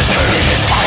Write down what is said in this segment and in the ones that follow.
This burning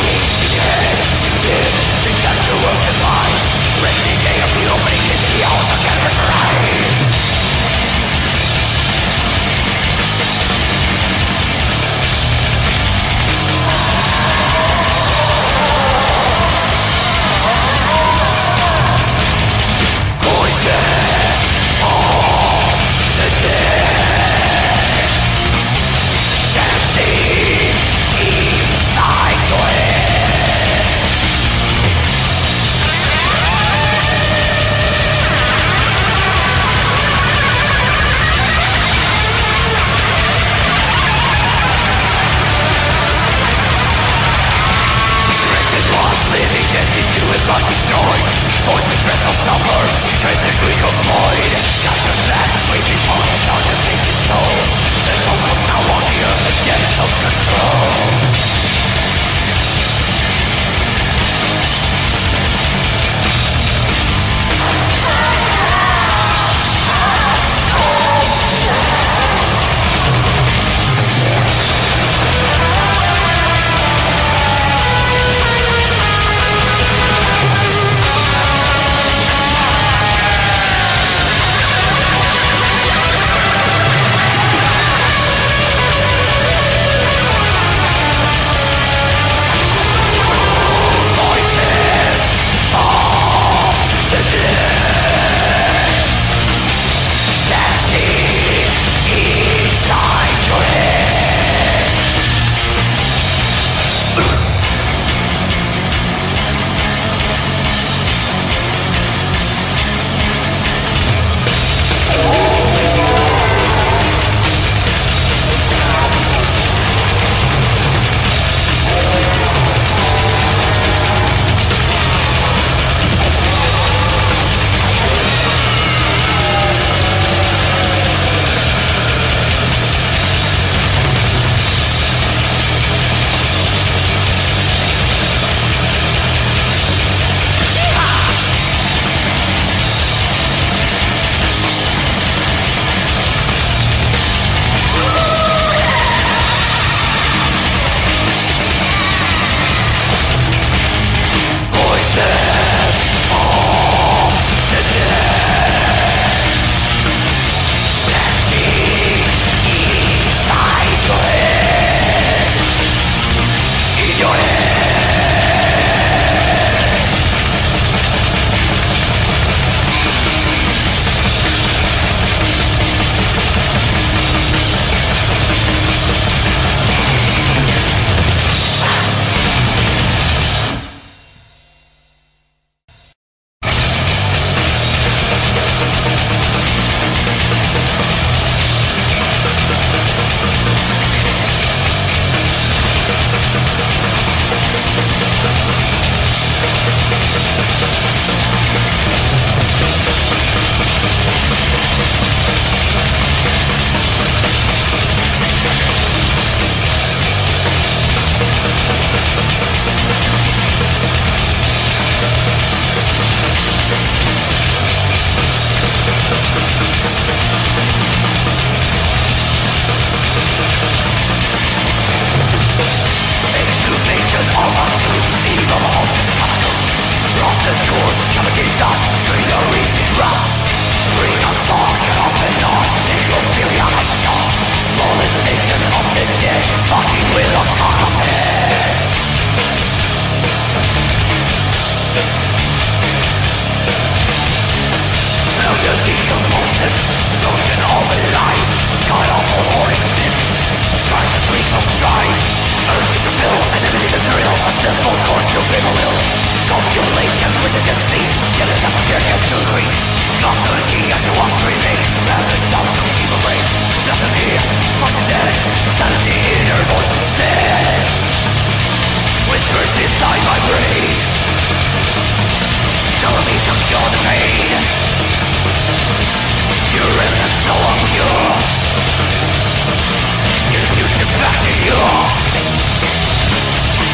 simple course to belittle Calculations with the deceased Yet it's up here just to increase Nostalgia to walk remaining Rapid thoughts to keep away Nothing here, fucking dead Sanity in her voice is sad Whispers inside my brain Telling me to cure the pain You're in and so I'm pure You're future back to you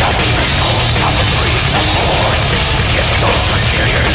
Just the cold, the breeze, the force, the disco, posterior.